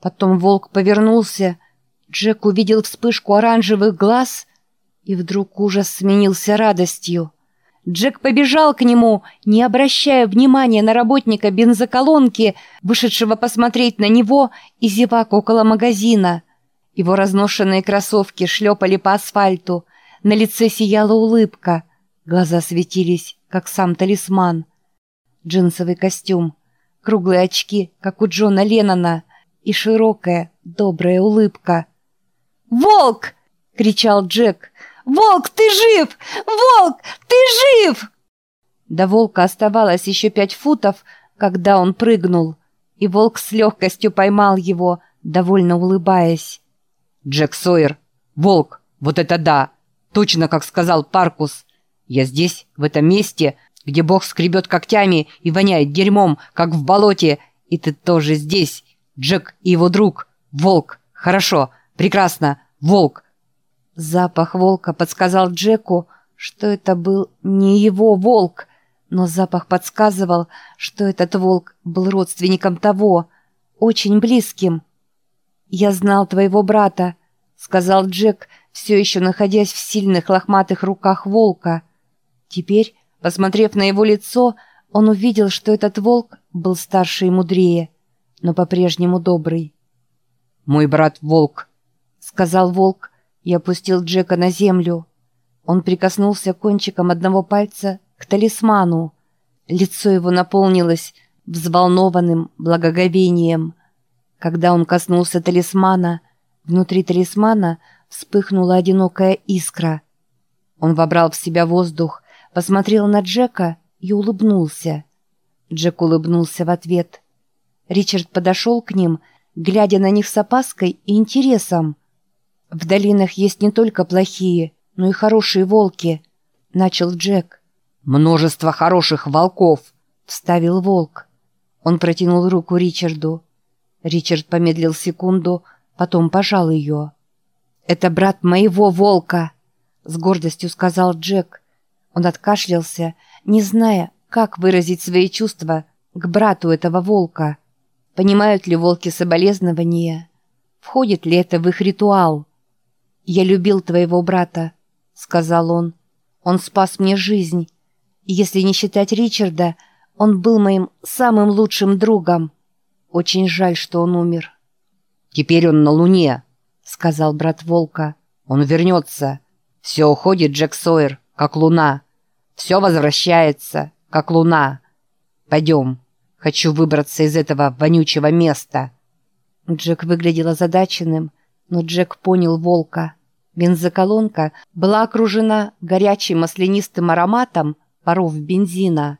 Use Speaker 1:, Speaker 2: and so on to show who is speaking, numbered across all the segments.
Speaker 1: Потом волк повернулся. Джек увидел вспышку оранжевых глаз, и вдруг ужас сменился радостью. Джек побежал к нему, не обращая внимания на работника бензоколонки, вышедшего посмотреть на него и зевак около магазина. Его разношенные кроссовки шлепали по асфальту, на лице сияла улыбка, глаза светились, как сам талисман. Джинсовый костюм, круглые очки, как у Джона Леннона, и широкая, добрая улыбка. «Волк!» — кричал Джек. «Волк, ты жив! Волк, ты жив!» До волка оставалось еще пять футов, когда он прыгнул, и волк с легкостью поймал его, довольно улыбаясь.
Speaker 2: «Джек Сойер! Волк! Вот это да! Точно, как сказал Паркус! Я здесь, в этом месте, где Бог скребет когтями и воняет дерьмом, как в болоте, и ты тоже здесь, Джек и его друг, Волк! Хорошо, прекрасно, Волк!
Speaker 1: Запах волка подсказал Джеку, что это был не его волк, но запах подсказывал, что этот волк был родственником того, очень близким. «Я знал твоего брата», — сказал Джек, все еще находясь в сильных лохматых руках волка. Теперь, посмотрев на его лицо, он увидел, что этот волк был старше и мудрее, но по-прежнему добрый.
Speaker 2: «Мой брат волк», — сказал волк, — и опустил Джека на землю. Он прикоснулся кончиком одного пальца к талисману. Лицо его наполнилось взволнованным благоговением. Когда он коснулся талисмана, внутри талисмана вспыхнула одинокая искра. Он вобрал в себя воздух, посмотрел на Джека и улыбнулся. Джек улыбнулся в ответ. Ричард подошел к ним, глядя на них с опаской и интересом. «В долинах есть не только плохие, но и хорошие волки», — начал Джек. «Множество хороших волков», — вставил волк.
Speaker 1: Он протянул руку Ричарду. Ричард помедлил секунду, потом пожал ее. «Это брат моего волка», — с гордостью сказал Джек. Он откашлялся, не зная, как выразить свои чувства к брату этого волка. Понимают ли волки соболезнования? Входит ли это в их ритуал? «Я любил твоего брата», — сказал он. «Он спас мне жизнь. если не считать Ричарда, он был моим самым лучшим другом. Очень жаль, что он умер».
Speaker 2: «Теперь он на Луне», — сказал брат Волка. «Он вернется. Все уходит, Джек Сойер, как луна. Все возвращается, как луна. Пойдем. Хочу выбраться из этого вонючего места».
Speaker 1: Джек выглядел озадаченным, но Джек понял волка. Бензоколонка была окружена горячим маслянистым ароматом паров бензина.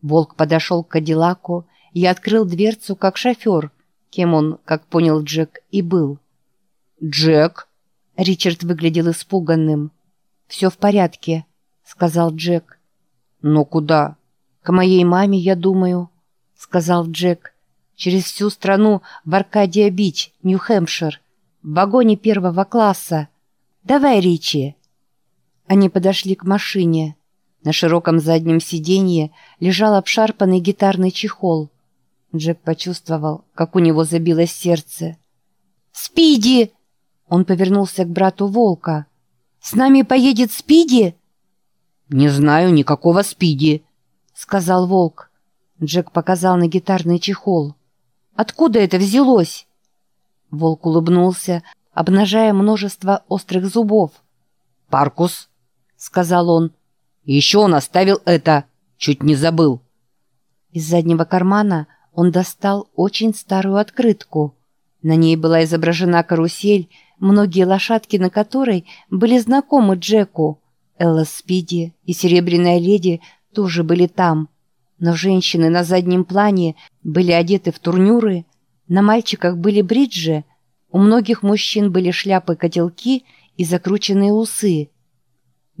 Speaker 1: Волк подошел к Кадиллаку и открыл дверцу как шофер, кем он, как понял Джек, и был.
Speaker 2: «Джек?»
Speaker 1: Ричард выглядел испуганным. «Все в порядке», — сказал Джек.
Speaker 2: «Но куда?»
Speaker 1: «К моей маме, я думаю», — сказал Джек. «Через всю страну в Аркадия-Бич, Нью-Хэмпшир в вагоне первого класса. Давай, Ричи!» Они подошли к машине. На широком заднем сиденье лежал обшарпанный гитарный чехол. Джек почувствовал, как у него забилось сердце. «Спиди!» Он повернулся к брату Волка. «С нами поедет Спиди?»
Speaker 2: «Не знаю никакого Спиди», — сказал Волк.
Speaker 1: Джек показал на гитарный чехол. «Откуда это взялось?» Волк улыбнулся, обнажая множество острых зубов.
Speaker 2: «Паркус», — сказал он. еще он оставил это. Чуть не забыл».
Speaker 1: Из заднего кармана он достал очень старую открытку. На ней была изображена карусель, многие лошадки на которой были знакомы Джеку. Элла Спиди и Серебряная Леди тоже были там. Но женщины на заднем плане были одеты в турнюры, на мальчиках были бриджи, у многих мужчин были шляпы-котелки и закрученные усы.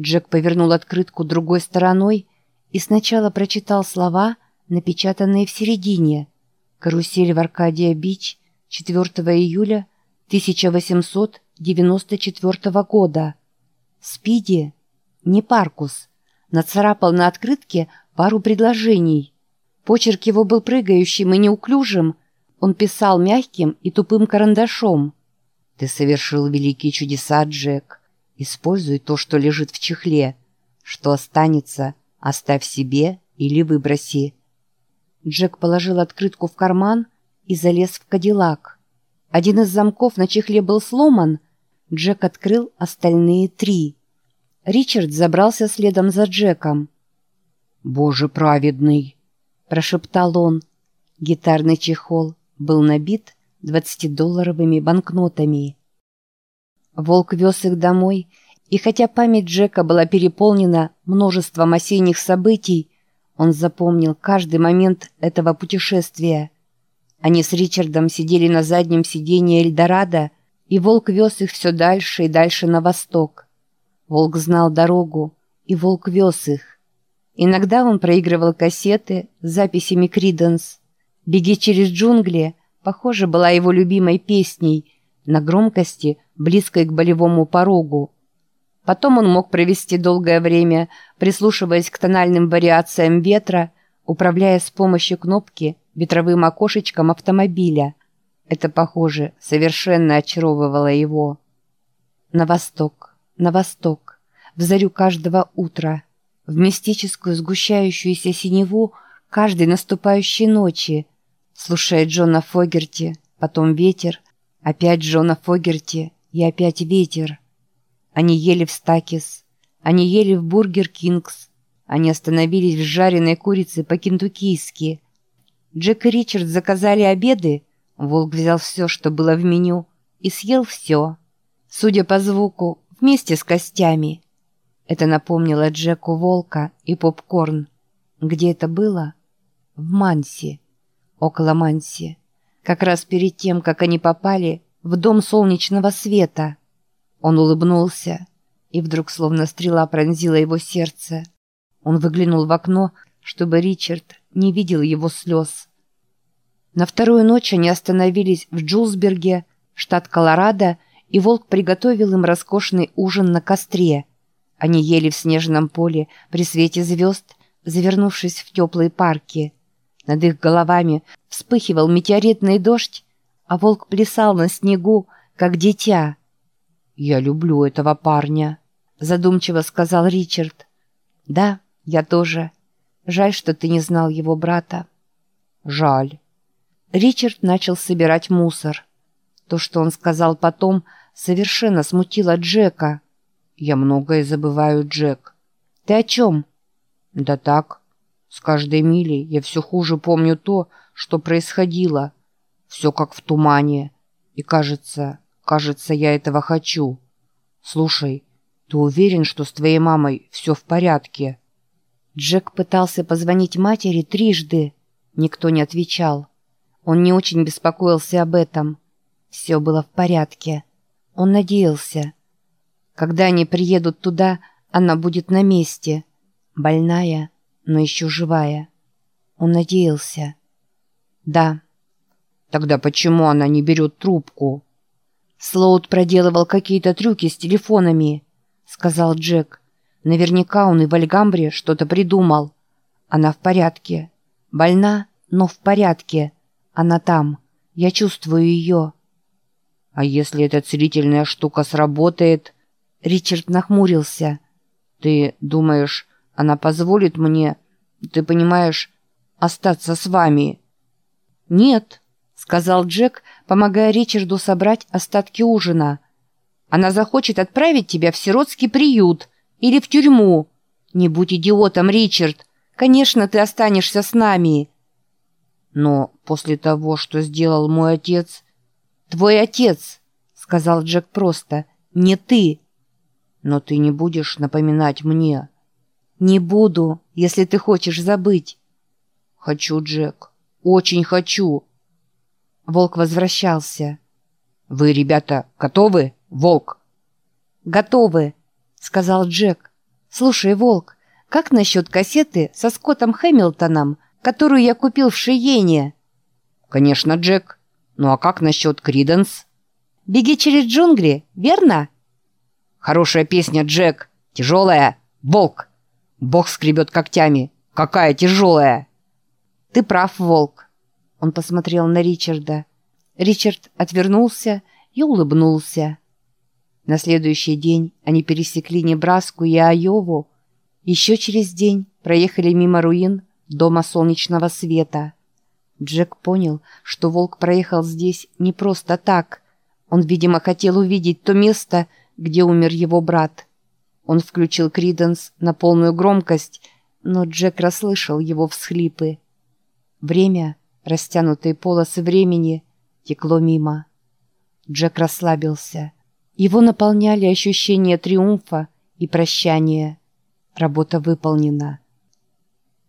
Speaker 1: Джек повернул открытку другой стороной и сначала прочитал слова, напечатанные в середине. «Карусель в Аркадия-Бич, 4 июля 1894 года». «Спиди, не Паркус», нацарапал на открытке пару предложений. Почерк его был прыгающим и неуклюжим, Он писал мягким и тупым карандашом.
Speaker 2: «Ты совершил великие чудеса, Джек. Используй то, что лежит в чехле. Что останется, оставь себе или выброси».
Speaker 1: Джек положил открытку в карман и залез в кадиллак. Один из замков на чехле был сломан. Джек открыл остальные три. Ричард забрался следом за Джеком.
Speaker 2: «Боже праведный!» – прошептал он. Гитарный чехол был набит двадцатидолларовыми банкнотами.
Speaker 1: Волк вез их домой, и хотя память Джека была переполнена множеством осенних событий, он запомнил каждый момент этого путешествия. Они с Ричардом сидели на заднем сиденье Эльдорадо, и Волк вез их все дальше и дальше на восток. Волк знал дорогу, и Волк вез их. Иногда он проигрывал кассеты с записями Криденс. «Беги через джунгли» похоже, была его любимой песней, на громкости, близкой к болевому порогу. Потом он мог провести долгое время, прислушиваясь к тональным вариациям ветра, управляя с помощью кнопки ветровым окошечком автомобиля. Это, похоже, совершенно очаровывало его. На восток, на восток, в зарю каждого утра, в мистическую сгущающуюся синеву каждой наступающей ночи, слушая Джона Фогерти, потом ветер, опять Джона Фогерти и опять ветер. Они ели в Стакис, они ели в Бургер Кингс, они остановились в жареной курице по-кентуккийски. Джек и Ричард заказали обеды, Волк взял все, что было в меню, и съел все. Судя по звуку, вместе с костями. Это напомнило Джеку волка и попкорн. Где это было? В Манси. Около Манси. Как раз перед тем, как они попали в дом солнечного света. Он улыбнулся, и вдруг словно стрела пронзила его сердце. Он выглянул в окно, чтобы Ричард не видел его слез. На вторую ночь они остановились в Джулсберге, штат Колорадо, и Волк приготовил им роскошный ужин на костре. Они ели в снежном поле при свете звезд, завернувшись в теплые парки. Над их головами вспыхивал метеоритный дождь, а волк плясал на снегу, как дитя.
Speaker 2: «Я люблю этого парня», — задумчиво сказал Ричард.
Speaker 1: «Да, я тоже. Жаль, что ты не знал его брата».
Speaker 2: «Жаль».
Speaker 1: Ричард начал собирать мусор. То, что он сказал потом, совершенно смутило Джека.
Speaker 2: «Я многое забываю, Джек».
Speaker 1: «Ты о чем?»
Speaker 2: «Да так. С каждой милей я все хуже помню то, что происходило. Все как в тумане. И кажется, Кажется, я этого хочу. Слушай, ты уверен, что с твоей мамой все в порядке?»
Speaker 1: Джек пытался позвонить матери трижды. Никто не отвечал. Он не очень беспокоился об этом. Все было в порядке. Он надеялся. Когда они приедут туда, она будет на месте. Больная, но еще живая. Он надеялся. Да.
Speaker 2: Тогда почему она не берет трубку?
Speaker 1: Слоут проделывал какие-то трюки с телефонами, сказал Джек. Наверняка он и в Альгамбре что-то придумал. Она в порядке. Больна, но в порядке. Она там. Я чувствую ее.
Speaker 2: А если эта целительная штука сработает?
Speaker 1: Ричард нахмурился.
Speaker 2: Ты думаешь, она позволит мне, ты понимаешь, остаться с вами?
Speaker 1: Нет, сказал Джек, помогая Ричарду собрать остатки ужина. «Она захочет отправить тебя в сиротский приют или в тюрьму. Не будь идиотом, Ричард. Конечно, ты останешься с нами».
Speaker 2: «Но после того, что сделал мой отец...»
Speaker 1: «Твой отец», — сказал Джек просто, — «не ты».
Speaker 2: «Но ты не будешь напоминать мне».
Speaker 1: «Не буду, если ты хочешь забыть».
Speaker 2: «Хочу, Джек, очень хочу».
Speaker 1: Волк возвращался.
Speaker 2: «Вы, ребята, готовы, Волк?»
Speaker 1: «Готовы», — сказал Джек. «Слушай, Волк, как насчет кассеты со Скоттом Хэмилтоном, которую я купил в Шиене?»
Speaker 2: «Конечно, Джек. Ну а как насчет Криденс?»
Speaker 1: «Беги через джунгли, верно?»
Speaker 2: «Хорошая песня, Джек. Тяжелая. Волк. Бог скребет когтями. Какая тяжелая!»
Speaker 1: «Ты прав, Волк. Он посмотрел на Ричарда. Ричард отвернулся и улыбнулся. На следующий день они пересекли Небраску и Айову. Еще через день проехали мимо руин Дома Солнечного Света. Джек понял, что волк проехал здесь не просто так. Он, видимо, хотел увидеть то место, где умер его брат. Он включил Криденс на полную громкость, но Джек расслышал его всхлипы. Время, растянутые полосы времени, текло мимо. Джек расслабился. Его наполняли ощущения триумфа и прощания. Работа выполнена.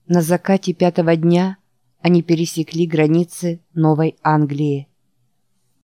Speaker 1: На закате пятого дня они пересекли границы Новой Англии.